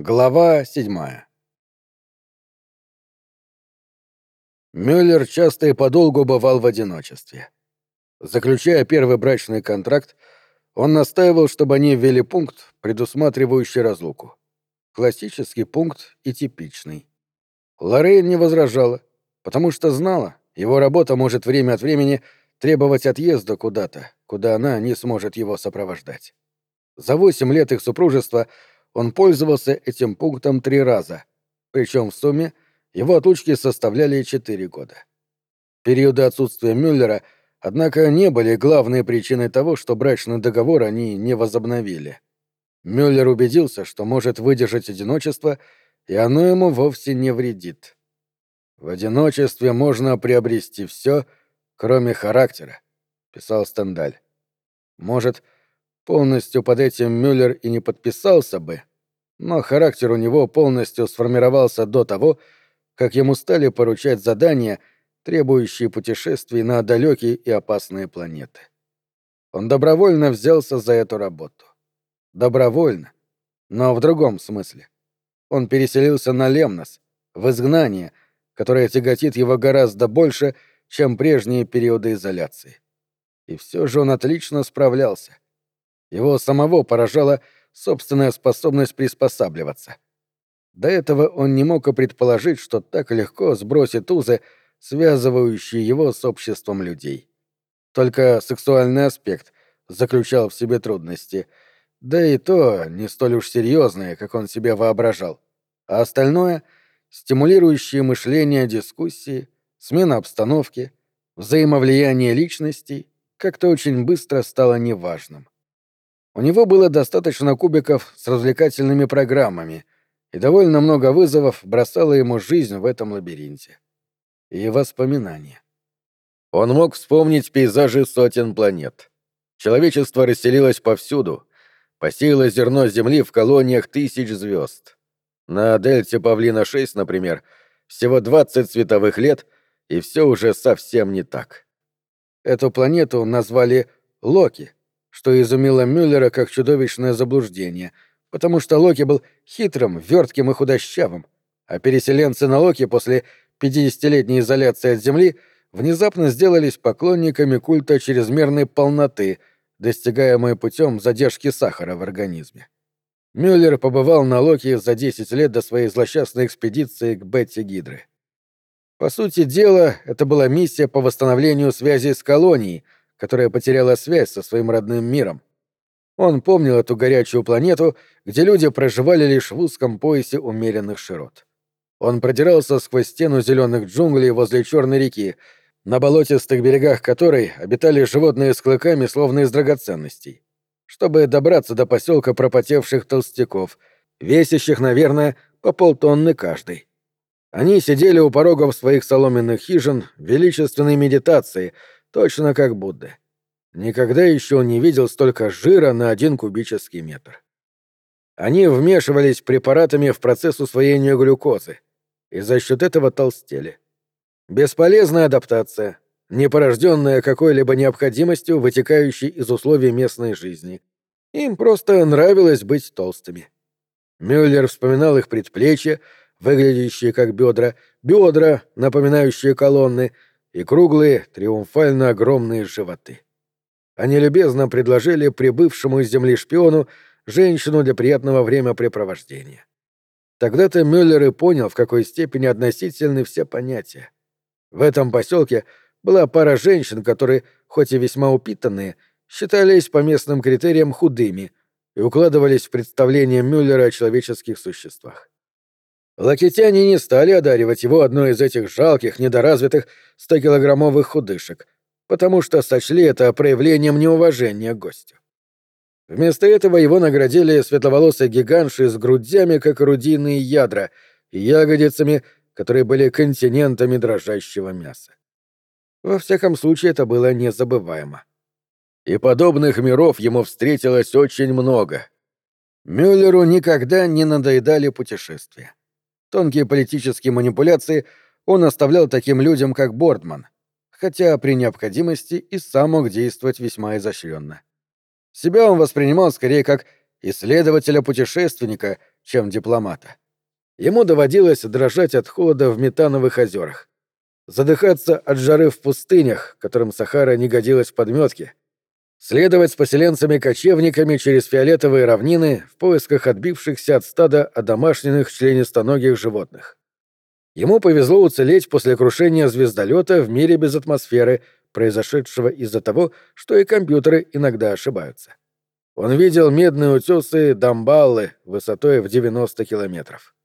Глава седьмая Мюллер часто и подолгу бывал в одиночестве. Заключая первый брачный контракт, он настаивал, чтобы они ввели пункт, предусматривающий разлуку. Классический пункт и типичный. Лоррейн не возражала, потому что знала, его работа может время от времени требовать отъезда куда-то, куда она не сможет его сопровождать. За восемь лет их супружества — он пользовался этим пунктом три раза, причем в сумме его отлучки составляли четыре года. Периоды отсутствия Мюллера, однако, не были главной причиной того, что брачный договор они не возобновили. Мюллер убедился, что может выдержать одиночество, и оно ему вовсе не вредит. В одиночестве можно приобрести все, кроме характера, писал Стендаль. Может, полностью под этим Мюллер и не подписался бы, но характер у него полностью сформировался до того, как ему стали поручать задания, требующие путешествий на далекие и опасные планеты. Он добровольно взялся за эту работу. Добровольно, но в другом смысле. Он переселился на Лемнос, в изгнание, которое тяготит его гораздо больше, чем прежние периоды изоляции. И все же он отлично справлялся. Его самого поражало, собственная способность приспосабливаться. До этого он не мог и предположить, что так легко сбросит узы, связывающие его с обществом людей. Только сексуальный аспект заключал в себе трудности, да и то не столь уж серьезные, как он себе воображал. А остальное — стимулирующие мышление дискуссии, смена обстановки, взаимовлияние личностей — как-то очень быстро стало неважным. У него было достаточно кубиков с развлекательными программами, и довольно много вызовов бросала ему жизнь в этом лабиринте. И воспоминания. Он мог вспомнить пейзажи сотен планет. Человечество расселилось повсюду, посеяло зерно Земли в колониях тысяч звезд. На дельте Павлина-6, например, всего 20 световых лет, и все уже совсем не так. Эту планету назвали Локи — что изумило Мюллера как чудовищное заблуждение, потому что Локи был хитрым, вертким и худощавым, а переселенцы на Локи после 50-летней изоляции от Земли внезапно сделались поклонниками культа чрезмерной полноты, достигаемой путем задержки сахара в организме. Мюллер побывал на Локи за 10 лет до своей злосчастной экспедиции к Бетти Гидры. По сути дела, это была миссия по восстановлению связи с колонией — которая потеряла связь со своим родным миром. Он помнил эту горячую планету, где люди проживали лишь в узком поясе умеренных широт. Он продирался сквозь стену зеленых джунглей возле Черной реки, на болотистых берегах которой обитали животные с клыками, словно из драгоценностей, чтобы добраться до поселка пропотевших толстяков, весящих, наверное, по полтонны каждый. Они сидели у порогов своих соломенных хижин в величественной медитации — точно как Будда. Никогда еще он не видел столько жира на один кубический метр. Они вмешивались препаратами в процесс усвоения глюкозы и за счет этого толстели. Бесполезная адаптация, не порожденная какой-либо необходимостью, вытекающей из условий местной жизни. Им просто нравилось быть толстыми. Мюллер вспоминал их предплечья, выглядящие как бедра, бедра, напоминающие колонны — и круглые, триумфально огромные животы. Они любезно предложили прибывшему из земли шпиону женщину для приятного времяпрепровождения. Тогда-то Мюллер и понял, в какой степени относительны все понятия. В этом поселке была пара женщин, которые, хоть и весьма упитанные, считались по местным критериям худыми и укладывались в представление Мюллера о человеческих существах. Лакитяне не стали одаривать его одной из этих жалких, недоразвитых 100-килограммовых худышек, потому что сочли это проявлением неуважения к гостю. Вместо этого его наградили светловолосой гигантшей с грудями, как орудийные ядра, и ягодицами, которые были континентами дрожащего мяса. Во всяком случае, это было незабываемо. И подобных миров ему встретилось очень много. Мюллеру никогда не надоедали путешествия. Тонкие политические манипуляции он оставлял таким людям, как Бордман, хотя при необходимости и сам мог действовать весьма изощренно. Себя он воспринимал скорее как исследователя-путешественника, чем дипломата. Ему доводилось дрожать от холода в метановых озерах, задыхаться от жары в пустынях, которым Сахара не годилась в подметке, следовать с поселенцами-кочевниками через фиолетовые равнины в поисках отбившихся от стада одомашненных членистоногих животных. Ему повезло уцелеть после крушения звездолета в мире без атмосферы, произошедшего из-за того, что и компьютеры иногда ошибаются. Он видел медные утесы Дамбаллы высотой в 90 километров.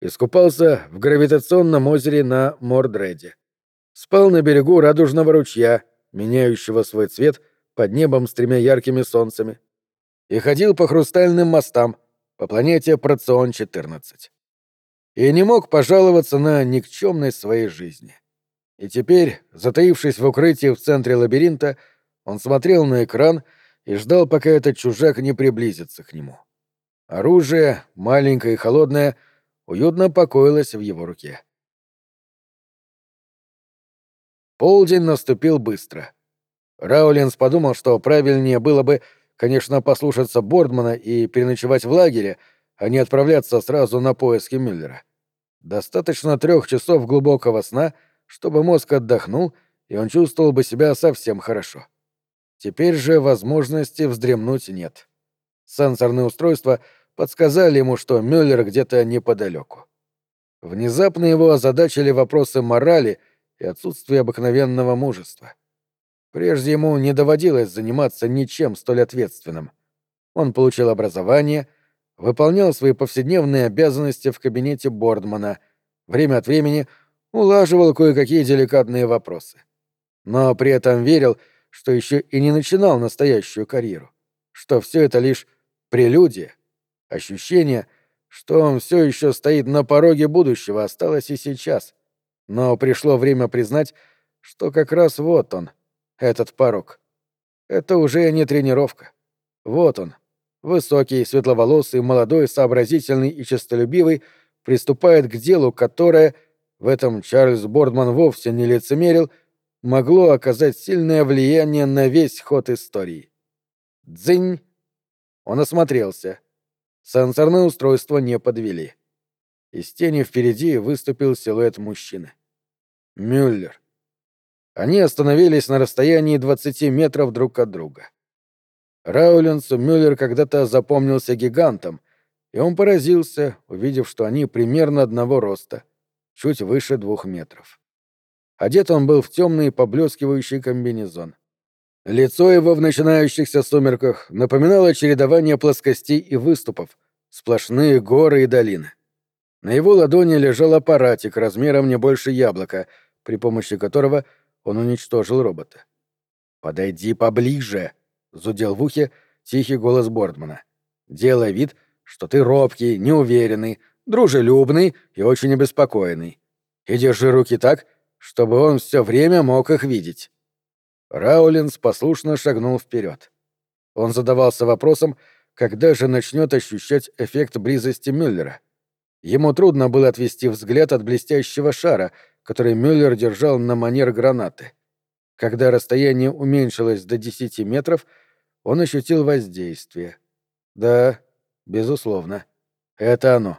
Искупался в гравитационном озере на Мордреде. Спал на берегу радужного ручья, меняющего свой цвет — под небом с тремя яркими солнцами, и ходил по хрустальным мостам по планете Процион-14. И не мог пожаловаться на никчемность своей жизни. И теперь, затаившись в укрытии в центре лабиринта, он смотрел на экран и ждал, пока этот чужак не приблизится к нему. Оружие, маленькое и холодное, уютно покоилось в его руке. Полдень наступил быстро — Раулинс подумал, что правильнее было бы, конечно, послушаться Бордмана и переночевать в лагере, а не отправляться сразу на поиски Мюллера. Достаточно трех часов глубокого сна, чтобы мозг отдохнул, и он чувствовал бы себя совсем хорошо. Теперь же возможности вздремнуть нет. Сенсорные устройства подсказали ему, что Мюллер где-то неподалеку. Внезапно его озадачили вопросы морали и отсутствие обыкновенного мужества. Прежде ему не доводилось заниматься ничем столь ответственным. Он получил образование, выполнял свои повседневные обязанности в кабинете Бордмана, время от времени улаживал кое-какие деликатные вопросы. Но при этом верил, что еще и не начинал настоящую карьеру, что все это лишь прелюдия, ощущение, что он все еще стоит на пороге будущего, осталось и сейчас. Но пришло время признать, что как раз вот он — этот порог. Это уже не тренировка. Вот он, высокий, светловолосый, молодой, сообразительный и честолюбивый, приступает к делу, которое, в этом Чарльз Бордман вовсе не лицемерил, могло оказать сильное влияние на весь ход истории. Дзынь! Он осмотрелся. Сенсорные устройства не подвели. Из тени впереди выступил силуэт мужчины. Мюллер. Они остановились на расстоянии 20 метров друг от друга. Раулинсу Мюллер когда-то запомнился гигантом, и он поразился, увидев, что они примерно одного роста, чуть выше двух метров. Одет он был в темный поблескивающий комбинезон. Лицо его в начинающихся сумерках напоминало чередование плоскостей и выступов, сплошные горы и долины. На его ладони лежал аппаратик размером не больше яблока, при помощи которого — он уничтожил робота. «Подойди поближе!» — зудел в ухе тихий голос Бордмана. «Делай вид, что ты робкий, неуверенный, дружелюбный и очень обеспокоенный. И держи руки так, чтобы он все время мог их видеть». Раулинс послушно шагнул вперед. Он задавался вопросом, когда же начнет ощущать эффект близости Мюллера. Ему трудно было отвести взгляд от блестящего шара — который Мюллер держал на манер гранаты. Когда расстояние уменьшилось до 10 метров, он ощутил воздействие. Да, безусловно, это оно.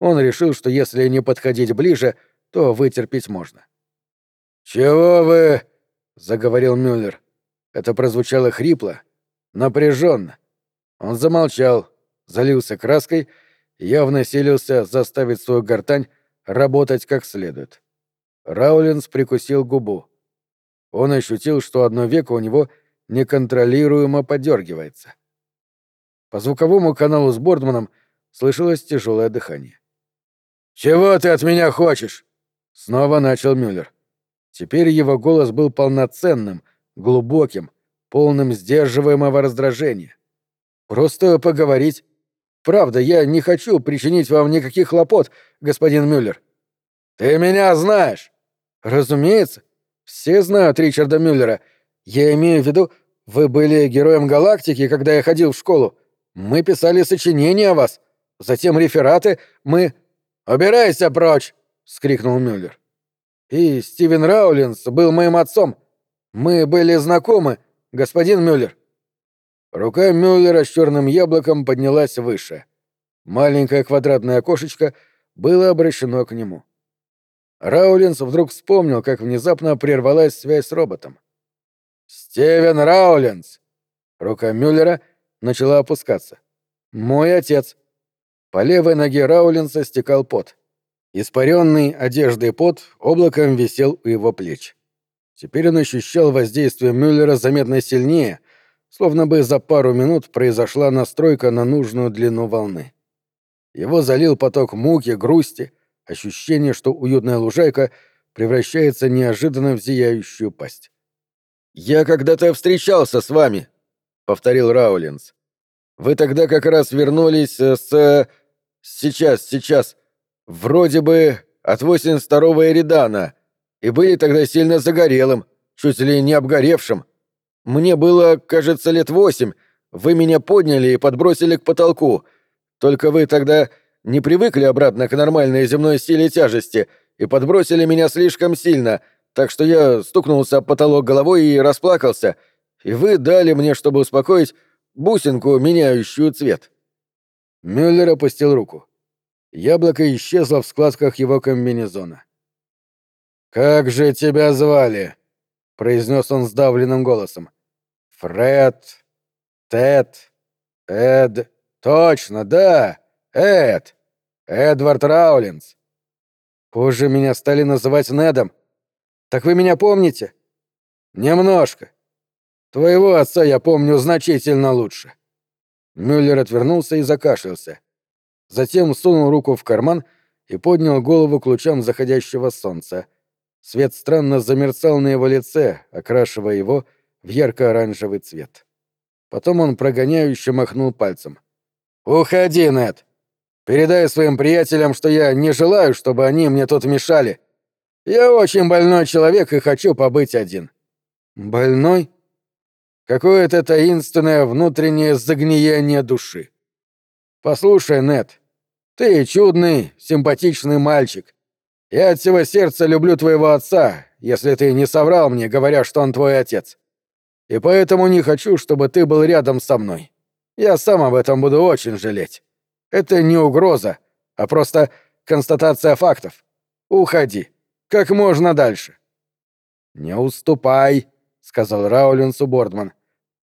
Он решил, что если не подходить ближе, то вытерпеть можно. «Чего вы?» — заговорил Мюллер. Это прозвучало хрипло, напряженно. Он замолчал, залился краской явно силился заставить свою гортань работать как следует. Раулинс прикусил губу. Он ощутил, что одно веко у него неконтролируемо подергивается. По звуковому каналу с Бордманом слышалось тяжелое дыхание. «Чего ты от меня хочешь?» — снова начал Мюллер. Теперь его голос был полноценным, глубоким, полным сдерживаемого раздражения. «Просто поговорить. Правда, я не хочу причинить вам никаких хлопот, господин Мюллер». «Ты меня знаешь!» Разумеется. Все знают Ричарда Мюллера. Я имею в виду, вы были героем галактики, когда я ходил в школу. Мы писали сочинения о вас. Затем рефераты. Мы... «Убирайся прочь!» — скрикнул Мюллер. «И Стивен Раулинс был моим отцом. Мы были знакомы, господин Мюллер». Рука Мюллера с черным яблоком поднялась выше. Маленькое квадратное окошечко было обращено к нему. Раулинс вдруг вспомнил, как внезапно прервалась связь с роботом. «Стивен Раулинс!» Рука Мюллера начала опускаться. «Мой отец!» По левой ноге Раулинса стекал пот. Испаренный одеждой пот облаком висел у его плеч. Теперь он ощущал воздействие Мюллера заметно сильнее, словно бы за пару минут произошла настройка на нужную длину волны. Его залил поток муки, грусти, ощущение, что уютная лужайка превращается неожиданно в зияющую пасть. «Я когда-то встречался с вами», — повторил Раулинс. «Вы тогда как раз вернулись э, с... Сейчас, сейчас. Вроде бы от 82-го Эридана. И были тогда сильно загорелым, чуть ли не обгоревшим. Мне было, кажется, лет восемь. Вы меня подняли и подбросили к потолку. Только вы тогда не привыкли обратно к нормальной земной силе тяжести и подбросили меня слишком сильно — так что я стукнулся об потолок головой и расплакался, и вы дали мне, чтобы успокоить, бусинку, меняющую цвет». Мюллер опустил руку. Яблоко исчезло в складках его комбинезона. «Как же тебя звали?» — произнес он сдавленным голосом. «Фред, Тед, Эд... Точно, да, Эд, Эдвард Раулинс. Позже меня стали называть Недом, так вы меня помните? Немножко. Твоего отца я помню значительно лучше. Мюллер отвернулся и закашлялся. Затем сунул руку в карман и поднял голову к лучам заходящего солнца. Свет странно замерцал на его лице, окрашивая его в ярко-оранжевый цвет. Потом он прогоняюще махнул пальцем. «Уходи, Нед! Передай своим приятелям, что я не желаю, чтобы они мне тут мешали. Я очень больной человек и хочу побыть один. Больной? Какое-то таинственное внутреннее загниение души. Послушай, Нет, ты чудный, симпатичный мальчик. Я от всего сердца люблю твоего отца, если ты не соврал мне, говоря, что он твой отец. И поэтому не хочу, чтобы ты был рядом со мной. Я сам об этом буду очень жалеть. Это не угроза, а просто констатация фактов. Уходи. Как можно дальше. Не уступай, сказал Раулинсу Бордман.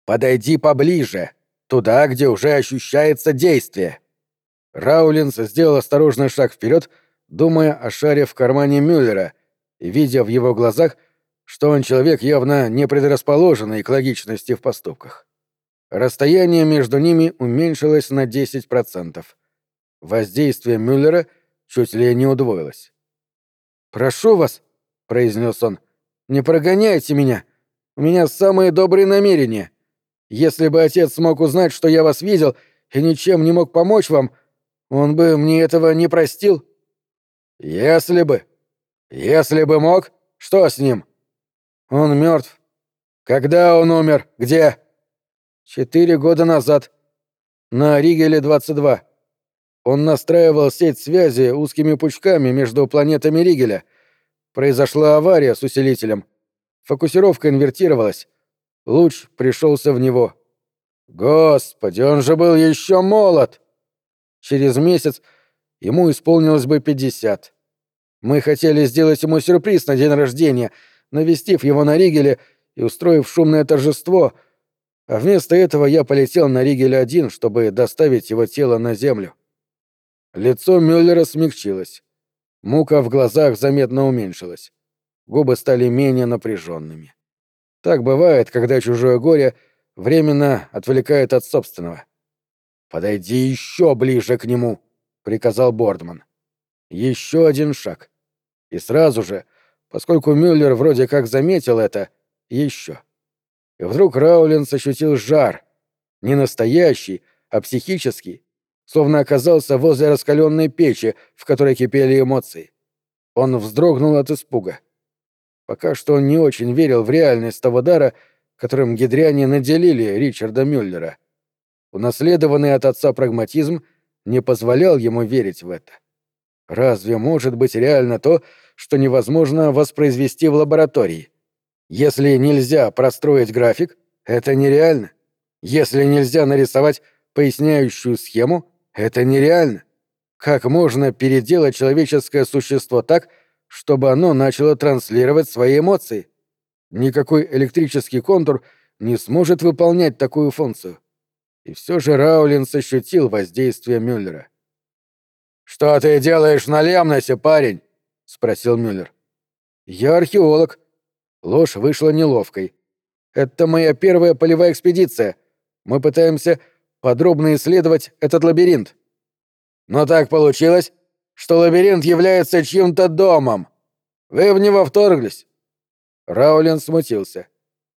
Подойди поближе, туда, где уже ощущается действие. Раулинс сделал осторожный шаг вперед, думая о шаре в кармане Мюллера и видя в его глазах, что он человек явно не предрасположенный к логичности в поступках. Расстояние между ними уменьшилось на 10%. Воздействие Мюллера чуть ли не удвоилось. «Прошу вас», — произнес он, — «не прогоняйте меня. У меня самые добрые намерения. Если бы отец смог узнать, что я вас видел и ничем не мог помочь вам, он бы мне этого не простил». «Если бы. Если бы мог, что с ним?» «Он мертв. Когда он умер? Где?» «Четыре года назад. На Ригеле 22. Он настраивал сеть связи узкими пучками между планетами Ригеля. Произошла авария с усилителем. Фокусировка инвертировалась. Луч пришелся в него. Господи, он же был еще молод! Через месяц ему исполнилось бы пятьдесят. Мы хотели сделать ему сюрприз на день рождения, навестив его на Ригеле и устроив шумное торжество, а вместо этого я полетел на Ригеле один, чтобы доставить его тело на Землю. Лицо Мюллера смягчилось. Мука в глазах заметно уменьшилась. Губы стали менее напряженными. Так бывает, когда чужое горе временно отвлекает от собственного. «Подойди еще ближе к нему», — приказал Бордман. Еще один шаг. И сразу же, поскольку Мюллер вроде как заметил это, еще. И вдруг Раулинс ощутил жар. Не настоящий, а психический, словно оказался возле раскаленной печи, в которой кипели эмоции. Он вздрогнул от испуга. Пока что он не очень верил в реальность того дара, которым гидряне наделили Ричарда Мюллера. Унаследованный от отца прагматизм не позволял ему верить в это. Разве может быть реально то, что невозможно воспроизвести в лаборатории? Если нельзя простроить график, это нереально. Если нельзя нарисовать поясняющую схему, Это нереально. Как можно переделать человеческое существо так, чтобы оно начало транслировать свои эмоции? Никакой электрический контур не сможет выполнять такую функцию. И все же Раулинс ощутил воздействие Мюллера. «Что ты делаешь на Лемносе, парень?» — спросил Мюллер. «Я археолог». Ложь вышла неловкой. «Это моя первая полевая экспедиция. Мы пытаемся подробно исследовать этот лабиринт». «Но так получилось, что лабиринт является чьим-то домом. Вы в него вторглись». Раулин смутился.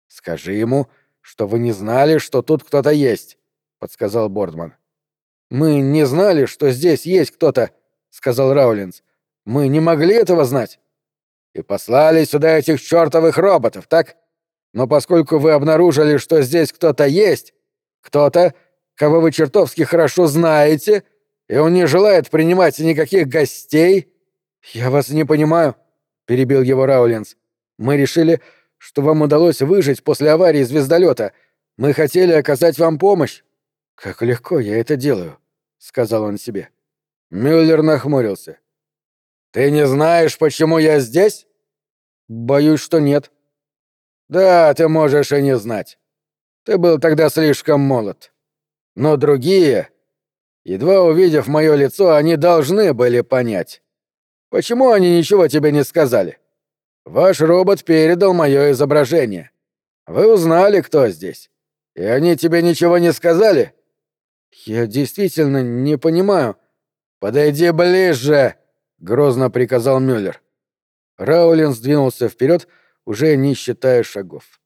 «Скажи ему, что вы не знали, что тут кто-то есть», — подсказал Бордман. «Мы не знали, что здесь есть кто-то», — сказал Раулинс. «Мы не могли этого знать». «И послали сюда этих чертовых роботов, так? Но поскольку вы обнаружили, что здесь кто-то есть, кто-то, кого вы чертовски хорошо знаете, и он не желает принимать никаких гостей...» «Я вас не понимаю», — перебил его Раулинс. «Мы решили, что вам удалось выжить после аварии звездолета. Мы хотели оказать вам помощь». «Как легко я это делаю», — сказал он себе. Мюллер нахмурился. «Ты не знаешь, почему я здесь?» «Боюсь, что нет». «Да, ты можешь и не знать. Ты был тогда слишком молод. Но другие, едва увидев мое лицо, они должны были понять. Почему они ничего тебе не сказали? Ваш робот передал мое изображение. Вы узнали, кто здесь. И они тебе ничего не сказали? Я действительно не понимаю. Подойди ближе, грозно приказал Мюллер. Раулин сдвинулся вперед, уже не считая шагов.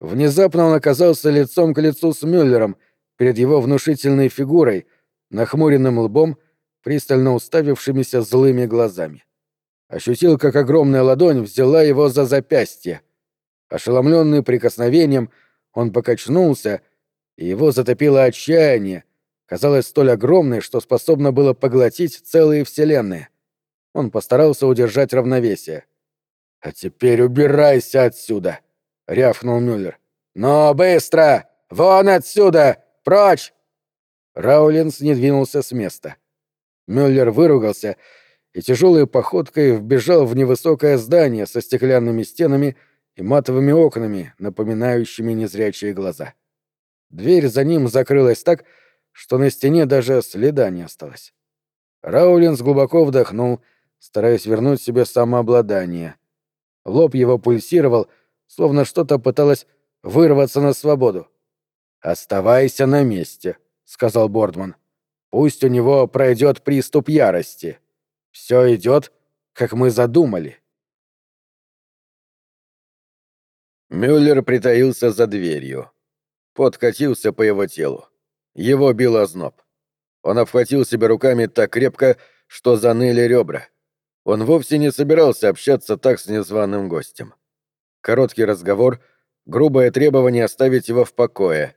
Внезапно он оказался лицом к лицу с Мюллером перед его внушительной фигурой, нахмуренным лбом, пристально уставившимися злыми глазами ощутил, как огромная ладонь взяла его за запястье. Ошеломленный прикосновением, он покачнулся, и его затопило отчаяние, казалось столь огромной, что способно было поглотить целые вселенные. Он постарался удержать равновесие. «А теперь убирайся отсюда!» — рявкнул Мюллер. «Но быстро! Вон отсюда! Прочь!» Раулинс не двинулся с места. Мюллер выругался и тяжелой походкой вбежал в невысокое здание со стеклянными стенами и матовыми окнами, напоминающими незрячие глаза. Дверь за ним закрылась так, что на стене даже следа не осталось. Раулинс глубоко вдохнул, стараясь вернуть себе самообладание. Лоб его пульсировал, словно что-то пыталось вырваться на свободу. «Оставайся на месте», — сказал Бордман. «Пусть у него пройдет приступ ярости». Все идет, как мы задумали. Мюллер притаился за дверью. Подкатился по его телу. Его бил озноб. Он обхватил себя руками так крепко, что заныли ребра. Он вовсе не собирался общаться так с незваным гостем. Короткий разговор, грубое требование оставить его в покое.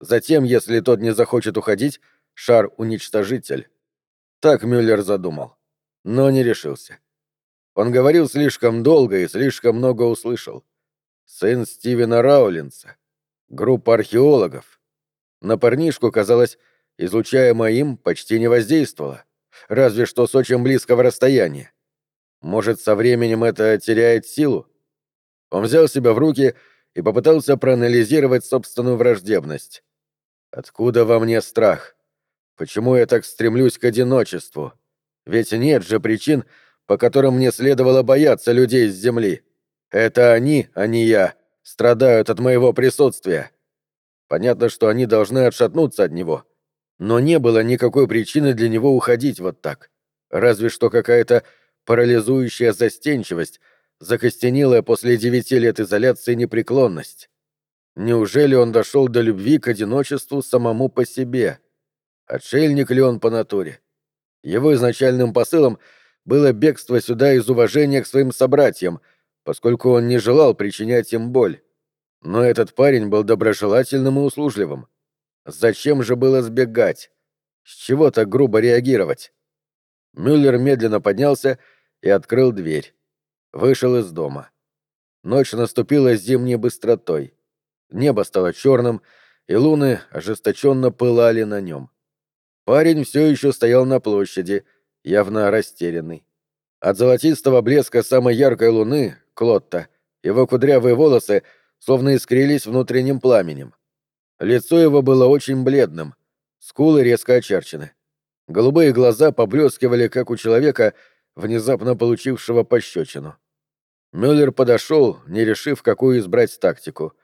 Затем, если тот не захочет уходить, шар-уничтожитель. Так Мюллер задумал но не решился. Он говорил слишком долго и слишком много услышал. Сын Стивена Раулинса. Группа археологов. На парнишку, казалось, излучаемое им почти не воздействовало, разве что с очень близкого расстояния. Может, со временем это теряет силу? Он взял себя в руки и попытался проанализировать собственную враждебность. Откуда во мне страх? Почему я так стремлюсь к одиночеству? Ведь нет же причин, по которым мне следовало бояться людей с Земли. Это они, а не я, страдают от моего присутствия. Понятно, что они должны отшатнуться от него. Но не было никакой причины для него уходить вот так. Разве что какая-то парализующая застенчивость, закостенелая после девяти лет изоляции непреклонность. Неужели он дошел до любви к одиночеству самому по себе? Отшельник ли он по натуре? Его изначальным посылом было бегство сюда из уважения к своим собратьям, поскольку он не желал причинять им боль. Но этот парень был доброжелательным и услужливым. Зачем же было сбегать? С чего так грубо реагировать? Мюллер медленно поднялся и открыл дверь. Вышел из дома. Ночь наступила с зимней быстротой. Небо стало черным, и луны ожесточенно пылали на нем. Парень все еще стоял на площади, явно растерянный. От золотистого блеска самой яркой луны, Клотта, его кудрявые волосы словно искрились внутренним пламенем. Лицо его было очень бледным, скулы резко очерчены. Голубые глаза поблескивали, как у человека, внезапно получившего пощечину. Мюллер подошел, не решив, какую избрать тактику.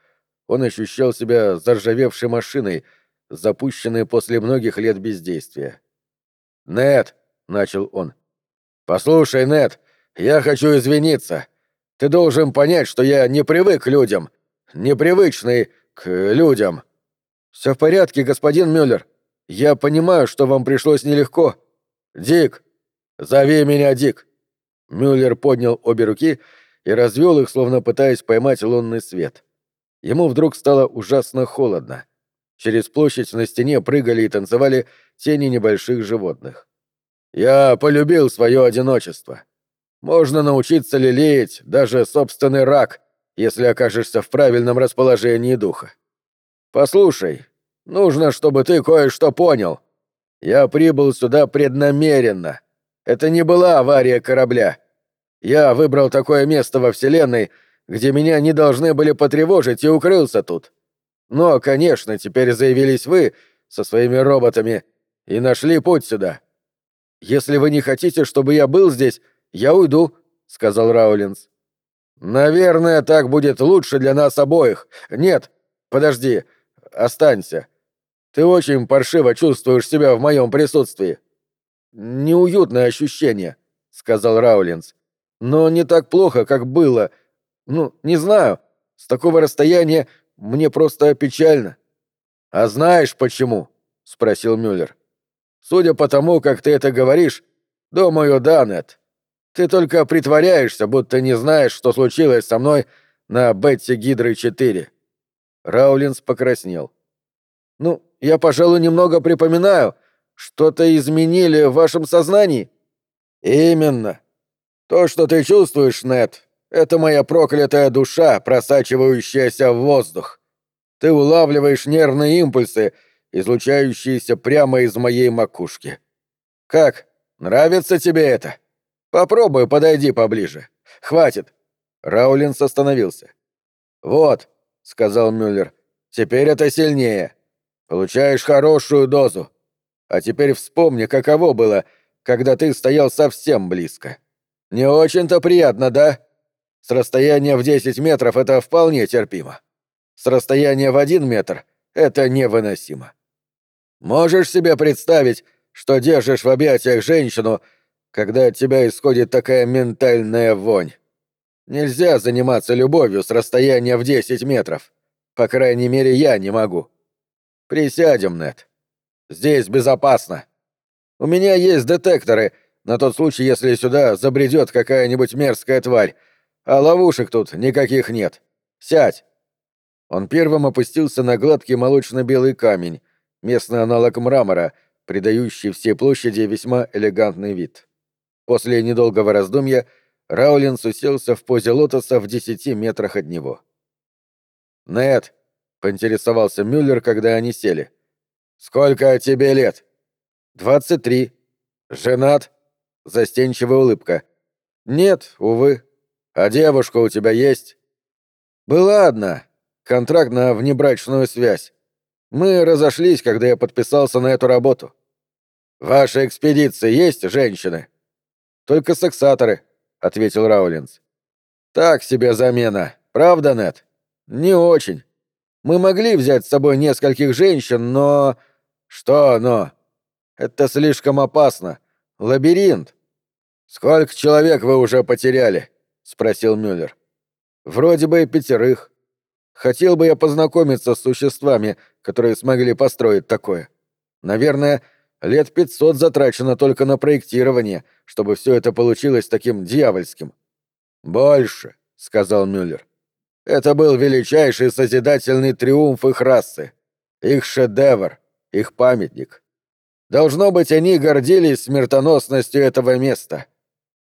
Он ощущал себя заржавевшей машиной, запущенной после многих лет бездействия. «Нет», — начал он. «Послушай, Нет, я хочу извиниться. Ты должен понять, что я не привык к людям, непривычный к людям». «Все в порядке, господин Мюллер. Я понимаю, что вам пришлось нелегко. Дик, зови меня Дик». Мюллер поднял обе руки и развел их, словно пытаясь поймать лунный свет. Ему вдруг стало ужасно холодно. Через площадь на стене прыгали и танцевали тени небольших животных. «Я полюбил свое одиночество. Можно научиться лелеять даже собственный рак, если окажешься в правильном расположении духа. Послушай, нужно, чтобы ты кое-что понял. Я прибыл сюда преднамеренно. Это не была авария корабля. Я выбрал такое место во Вселенной, где меня не должны были потревожить, и укрылся тут. Но, конечно, теперь заявились вы со своими роботами и нашли путь сюда. Если вы не хотите, чтобы я был здесь, я уйду, сказал Раулинс. Наверное, так будет лучше для нас обоих. Нет, подожди, останься. Ты очень паршиво чувствуешь себя в моем присутствии. Неуютное ощущение, сказал Раулинс. Но не так плохо, как было. Ну, не знаю. С такого расстояния мне просто печально. А знаешь почему? спросил Мюллер. Судя по тому, как ты это говоришь, думаю, да, Нет. Ты только притворяешься, будто не знаешь, что случилось со мной на Бетти Гидры 4. Раулинс покраснел. Ну, я, пожалуй, немного припоминаю. Что-то изменили в вашем сознании? Именно. То, что ты чувствуешь, Нет, это моя проклятая душа, просачивающаяся в воздух. Ты улавливаешь нервные импульсы, излучающиеся прямо из моей макушки. Как? Нравится тебе это? Попробуй, подойди поближе. Хватит. Раулинс остановился. Вот, сказал Мюллер. Теперь это сильнее. Получаешь хорошую дозу. А теперь вспомни, каково было, когда ты стоял совсем близко. Не очень-то приятно, да? С расстояния в 10 метров это вполне терпимо. С расстояния в один метр это невыносимо. Можешь себе представить, что держишь в объятиях женщину, когда от тебя исходит такая ментальная вонь? Нельзя заниматься любовью с расстояния в 10 метров. По крайней мере, я не могу. Присядем, Нет. Здесь безопасно. У меня есть детекторы — на тот случай, если сюда забредет какая-нибудь мерзкая тварь, а ловушек тут никаких нет. Сядь!» Он первым опустился на гладкий молочно-белый камень, местный аналог мрамора, придающий всей площади весьма элегантный вид. После недолгого раздумья Раулинс уселся в позе лотоса в десяти метрах от него. «Нет», — поинтересовался Мюллер, когда они сели. «Сколько тебе лет?» «Двадцать три. Женат?» Застенчивая улыбка. «Нет, увы. А девушка у тебя есть?» «Была одна. Контракт на внебрачную связь. Мы разошлись, когда я подписался на эту работу. В вашей экспедиции есть женщины?» «Только сексаторы», — ответил Раулинс. «Так себе замена. Правда, Нет? «Не очень. Мы могли взять с собой нескольких женщин, но...» «Что «но»?» «Это слишком опасно. Лабиринт. Сколько человек вы уже потеряли? спросил Мюллер. Вроде бы пятерых. Хотел бы я познакомиться с существами, которые смогли построить такое. Наверное, лет пятьсот затрачено только на проектирование, чтобы все это получилось таким дьявольским. Больше, сказал Мюллер. Это был величайший созидательный триумф их расы, их шедевр, их памятник. Должно быть, они гордились смертоносностью этого места.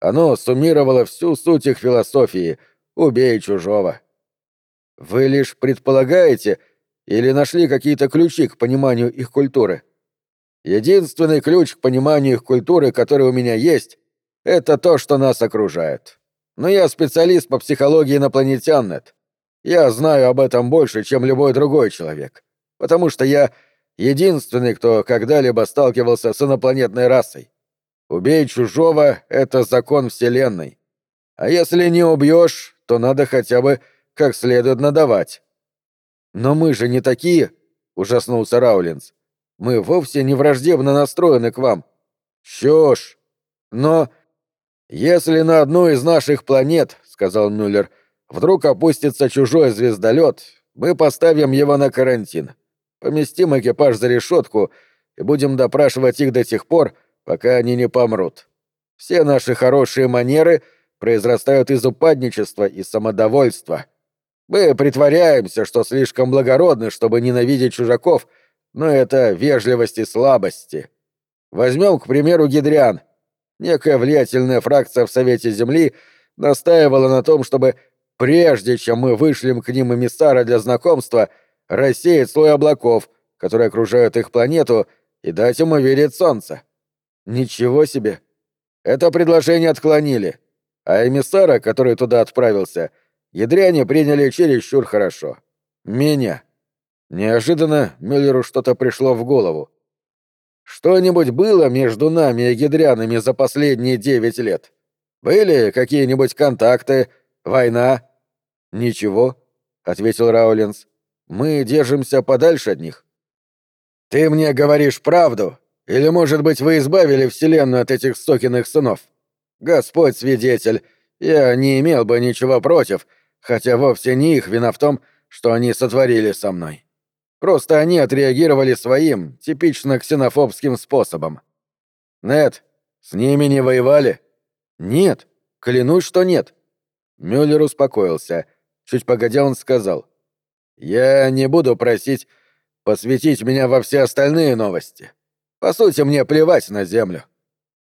Оно суммировало всю суть их философии «убей чужого». Вы лишь предполагаете или нашли какие-то ключи к пониманию их культуры? Единственный ключ к пониманию их культуры, который у меня есть, это то, что нас окружает. Но я специалист по психологии инопланетян, Нет. Я знаю об этом больше, чем любой другой человек. Потому что я единственный, кто когда-либо сталкивался с инопланетной расой. Убей чужого — это закон Вселенной. А если не убьешь, то надо хотя бы как следует надавать. Но мы же не такие, — ужаснулся Раулинс. Мы вовсе не враждебно настроены к вам. Чушь! Но если на одну из наших планет, — сказал Мюллер, — Вдруг опустится чужой звездолет, мы поставим его на карантин. Поместим экипаж за решетку и будем допрашивать их до тех пор, пока они не помрут. Все наши хорошие манеры произрастают из упадничества и самодовольства. Мы притворяемся, что слишком благородны, чтобы ненавидеть чужаков, но это вежливость и слабости. Возьмем, к примеру, Гидриан. Некая влиятельная фракция в Совете Земли настаивала на том, чтобы прежде чем мы вышлем к ним эмиссара для знакомства, рассеять слой облаков, которые окружают их планету, и дать им увидеть Солнце. Ничего себе. Это предложение отклонили, а эмиссара, который туда отправился, ядряне приняли чересчур хорошо. Меня. Неожиданно Мюллеру что-то пришло в голову. Что-нибудь было между нами и гидрянами за последние девять лет? Были какие-нибудь контакты, Война? Ничего, ответил Раулинс. Мы держимся подальше от них. Ты мне говоришь правду? Или, может быть, вы избавили Вселенную от этих сокиных сынов? Господь свидетель, я не имел бы ничего против, хотя вовсе не их вина в том, что они сотворили со мной. Просто они отреагировали своим, типично ксенофобским способом. Нет, с ними не воевали? Нет, клянусь, что нет. Мюллер успокоился. Чуть погодя он сказал. «Я не буду просить посвятить меня во все остальные новости. По сути, мне плевать на Землю.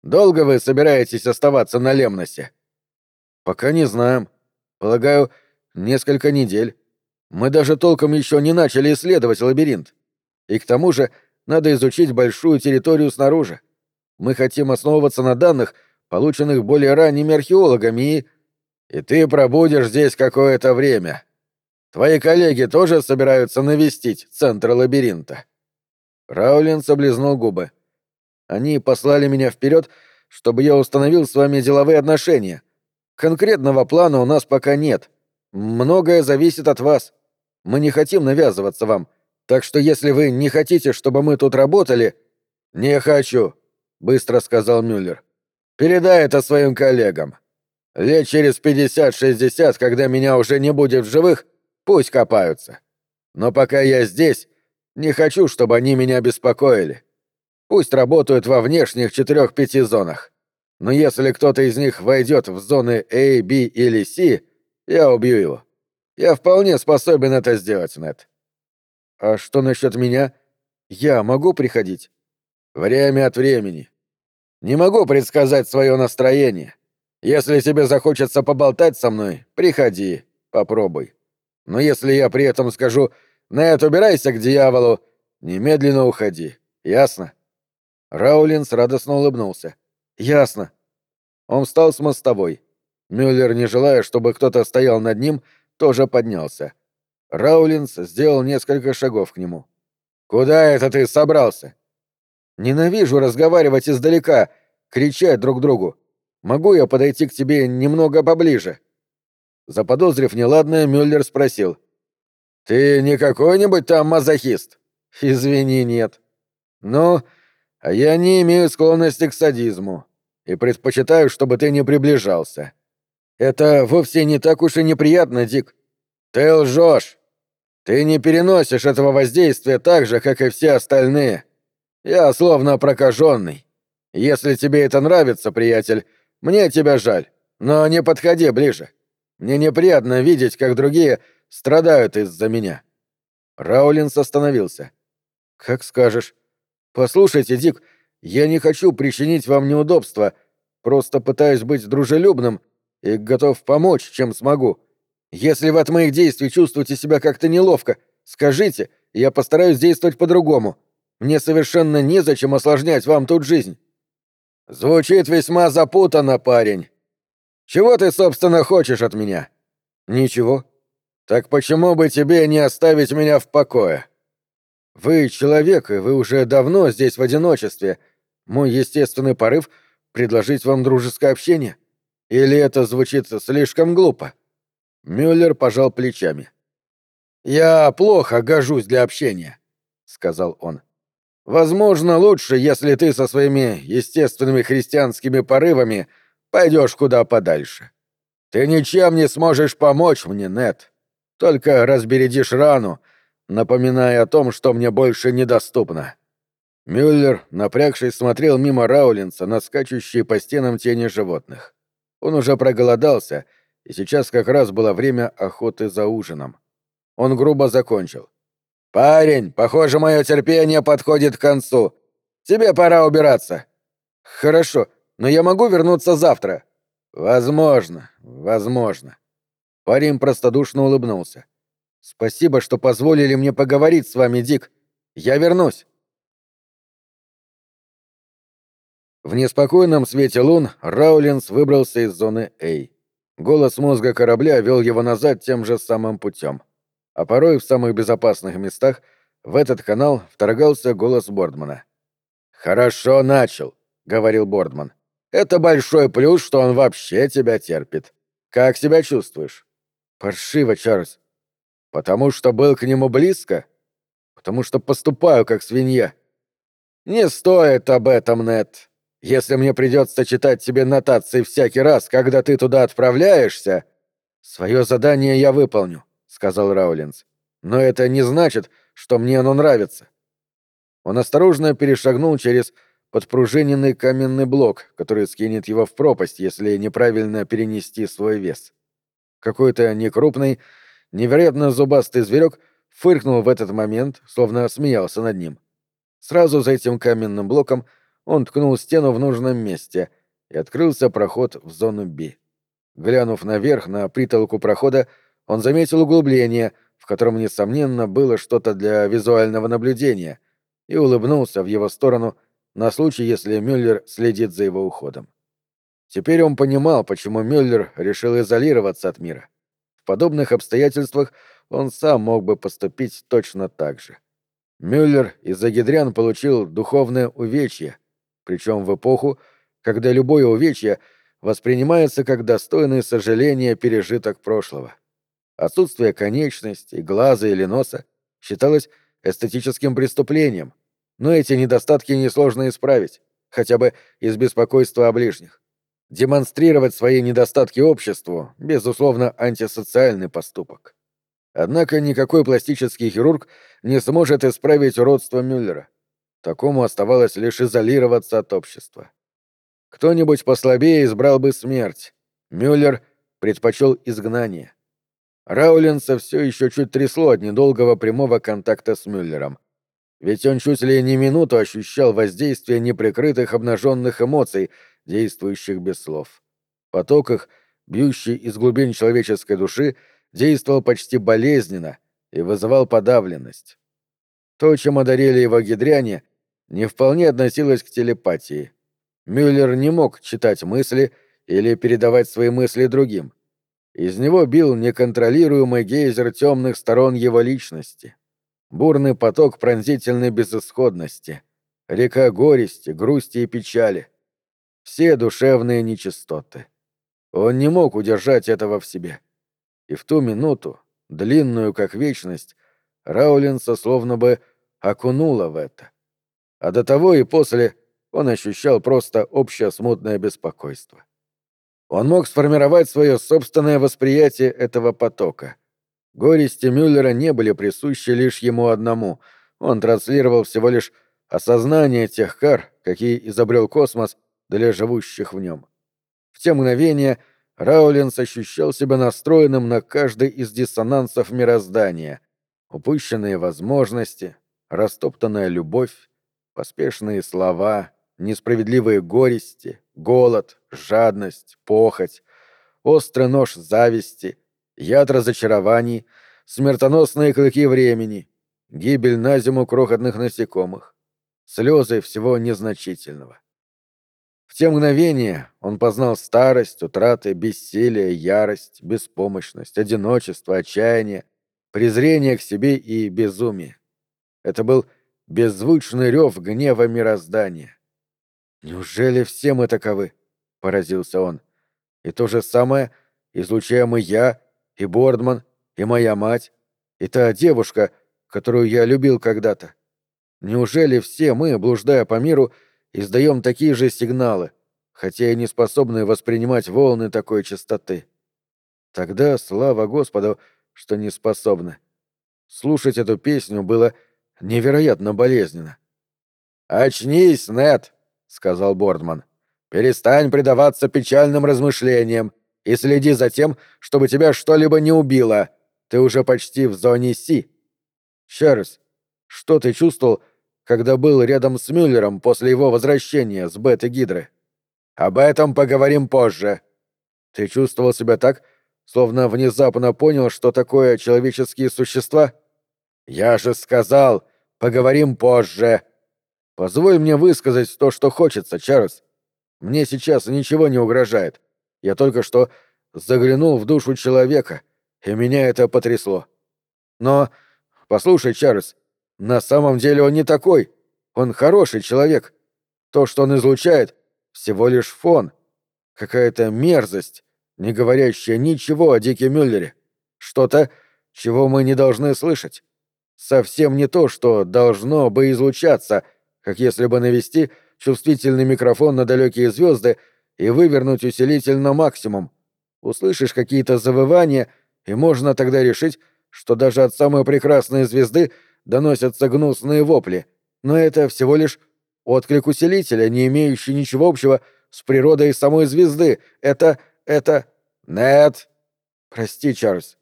Долго вы собираетесь оставаться на Лемносе?» «Пока не знаем. Полагаю, несколько недель. Мы даже толком еще не начали исследовать лабиринт. И к тому же надо изучить большую территорию снаружи. Мы хотим основываться на данных, полученных более ранними археологами и и ты пробудешь здесь какое-то время. Твои коллеги тоже собираются навестить центр лабиринта». Раулин соблизнул губы. «Они послали меня вперед, чтобы я установил с вами деловые отношения. Конкретного плана у нас пока нет. Многое зависит от вас. Мы не хотим навязываться вам. Так что если вы не хотите, чтобы мы тут работали...» «Не хочу», — быстро сказал Мюллер. «Передай это своим коллегам. Лет через пятьдесят-шестьдесят, когда меня уже не будет в живых, пусть копаются. Но пока я здесь, не хочу, чтобы они меня беспокоили. Пусть работают во внешних четырех-пяти зонах. Но если кто-то из них войдет в зоны A, B или C, я убью его. Я вполне способен это сделать, Нет. А что насчет меня? Я могу приходить? Время от времени. Не могу предсказать свое настроение. Если тебе захочется поболтать со мной, приходи, попробуй. Но если я при этом скажу «Нет, убирайся к дьяволу», немедленно уходи. Ясно?» Раулинс радостно улыбнулся. «Ясно». Он встал с мостовой. Мюллер, не желая, чтобы кто-то стоял над ним, тоже поднялся. Раулинс сделал несколько шагов к нему. «Куда это ты собрался?» «Ненавижу разговаривать издалека, кричать друг другу. Могу я подойти к тебе немного поближе?» Заподозрив неладное, Мюллер спросил. «Ты не какой-нибудь там мазохист?» «Извини, нет». «Ну, а я не имею склонности к садизму и предпочитаю, чтобы ты не приближался. Это вовсе не так уж и неприятно, Дик. Ты лжешь. Ты не переносишь этого воздействия так же, как и все остальные. Я словно прокаженный. Если тебе это нравится, приятель, мне тебя жаль, но не подходи ближе. Мне неприятно видеть, как другие страдают из-за меня». Раулинс остановился. «Как скажешь. Послушайте, Дик, я не хочу причинить вам неудобства, просто пытаюсь быть дружелюбным и готов помочь, чем смогу. Если вы от моих действий чувствуете себя как-то неловко, скажите, я постараюсь действовать по-другому. Мне совершенно незачем осложнять вам тут жизнь». «Звучит весьма запутанно, парень. Чего ты, собственно, хочешь от меня?» «Ничего. Так почему бы тебе не оставить меня в покое?» «Вы человек, и вы уже давно здесь в одиночестве. Мой естественный порыв — предложить вам дружеское общение. Или это звучит слишком глупо?» Мюллер пожал плечами. «Я плохо гожусь для общения», — сказал он. «Возможно, лучше, если ты со своими естественными христианскими порывами пойдешь куда подальше. Ты ничем не сможешь помочь мне, Нет. Только разбередишь рану, напоминая о том, что мне больше недоступно». Мюллер, напрягшись, смотрел мимо Раулинса на скачущие по стенам тени животных. Он уже проголодался, и сейчас как раз было время охоты за ужином. Он грубо закончил. «Парень, похоже, мое терпение подходит к концу. Тебе пора убираться». «Хорошо, но я могу вернуться завтра?» «Возможно, возможно». Парень простодушно улыбнулся. «Спасибо, что позволили мне поговорить с вами, Дик. Я вернусь». В неспокойном свете лун Раулинс выбрался из зоны А. Голос мозга корабля вел его назад тем же самым путем а порой в самых безопасных местах в этот канал вторгался голос Бордмана. «Хорошо начал», — говорил Бордман. «Это большой плюс, что он вообще тебя терпит. Как себя чувствуешь?» «Паршиво, Чарльз. Потому что был к нему близко? Потому что поступаю как свинья?» «Не стоит об этом, Нет. Если мне придется читать тебе нотации всякий раз, когда ты туда отправляешься, свое задание я выполню сказал Раулинс. «Но это не значит, что мне оно нравится». Он осторожно перешагнул через подпружиненный каменный блок, который скинет его в пропасть, если неправильно перенести свой вес. Какой-то некрупный, невероятно зубастый зверек фыркнул в этот момент, словно смеялся над ним. Сразу за этим каменным блоком он ткнул стену в нужном месте, и открылся проход в зону Б. Глянув наверх на притолку прохода, он заметил углубление, в котором, несомненно, было что-то для визуального наблюдения, и улыбнулся в его сторону на случай, если Мюллер следит за его уходом. Теперь он понимал, почему Мюллер решил изолироваться от мира. В подобных обстоятельствах он сам мог бы поступить точно так же. Мюллер из-за гидрян получил духовное увечье, причем в эпоху, когда любое увечье воспринимается как достойный сожаления пережиток прошлого. Отсутствие конечностей, глаза или носа считалось эстетическим преступлением, но эти недостатки несложно исправить, хотя бы из беспокойства о ближних. Демонстрировать свои недостатки обществу – безусловно, антисоциальный поступок. Однако никакой пластический хирург не сможет исправить уродство Мюллера. Такому оставалось лишь изолироваться от общества. Кто-нибудь послабее избрал бы смерть. Мюллер предпочел изгнание. Раулинса все еще чуть трясло от недолгого прямого контакта с Мюллером. Ведь он чуть ли не минуту ощущал воздействие неприкрытых обнаженных эмоций, действующих без слов. Поток их, бьющий из глубин человеческой души, действовал почти болезненно и вызывал подавленность. То, чем одарили его гидряне, не вполне относилось к телепатии. Мюллер не мог читать мысли или передавать свои мысли другим. Из него бил неконтролируемый гейзер темных сторон его личности. Бурный поток пронзительной безысходности. Река горести, грусти и печали. Все душевные нечистоты. Он не мог удержать этого в себе. И в ту минуту, длинную как вечность, Раулинса словно бы окунула в это. А до того и после он ощущал просто общее смутное беспокойство. Он мог сформировать свое собственное восприятие этого потока. Горести Мюллера не были присущи лишь ему одному. Он транслировал всего лишь осознание тех кар, какие изобрел космос для живущих в нем. В те мгновения Раулинс ощущал себя настроенным на каждый из диссонансов мироздания. Упущенные возможности, растоптанная любовь, поспешные слова, несправедливые горести, голод, жадность, похоть, острый нож зависти, яд разочарований, смертоносные клыки времени, гибель на зиму крохотных насекомых, слезы всего незначительного. В те мгновения он познал старость, утраты, бессилие, ярость, беспомощность, одиночество, отчаяние, презрение к себе и безумие. Это был беззвучный рев гнева мироздания. «Неужели все мы таковы?» — поразился он. «И то же самое излучаем и я, и Бордман, и моя мать, и та девушка, которую я любил когда-то. Неужели все мы, блуждая по миру, издаем такие же сигналы, хотя и не способны воспринимать волны такой частоты? Тогда слава Господу, что не способны. Слушать эту песню было невероятно болезненно. «Очнись, Нет, сказал Бордман. «Перестань предаваться печальным размышлениям и следи за тем, чтобы тебя что-либо не убило. Ты уже почти в зоне Си». «Чарльз, что ты чувствовал, когда был рядом с Мюллером после его возвращения с Беты-Гидры?» «Об этом поговорим позже». «Ты чувствовал себя так, словно внезапно понял, что такое человеческие существа?» «Я же сказал, поговорим позже!» «Позволь мне высказать то, что хочется, Чарльз. Мне сейчас ничего не угрожает. Я только что заглянул в душу человека, и меня это потрясло. Но, послушай, Чарльз, на самом деле он не такой. Он хороший человек. То, что он излучает, всего лишь фон. Какая-то мерзость, не говорящая ничего о Дике Мюллере. Что-то, чего мы не должны слышать совсем не то, что должно бы излучаться, как если бы навести чувствительный микрофон на далекие звезды и вывернуть усилитель на максимум. Услышишь какие-то завывания, и можно тогда решить, что даже от самой прекрасной звезды доносятся гнусные вопли. Но это всего лишь отклик усилителя, не имеющий ничего общего с природой самой звезды. Это... это... Нет. Прости, Чарльз.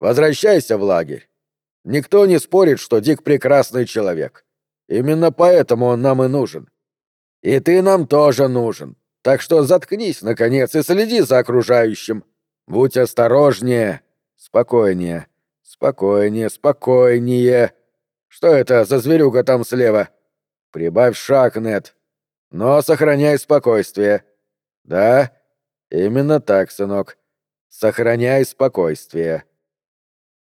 Возвращайся в лагерь. Никто не спорит, что Дик прекрасный человек. Именно поэтому он нам и нужен. И ты нам тоже нужен. Так что заткнись, наконец, и следи за окружающим. Будь осторожнее. Спокойнее. Спокойнее, спокойнее. Что это за зверюга там слева? Прибавь шаг, Нет. Но сохраняй спокойствие. Да, именно так, сынок. Сохраняй спокойствие.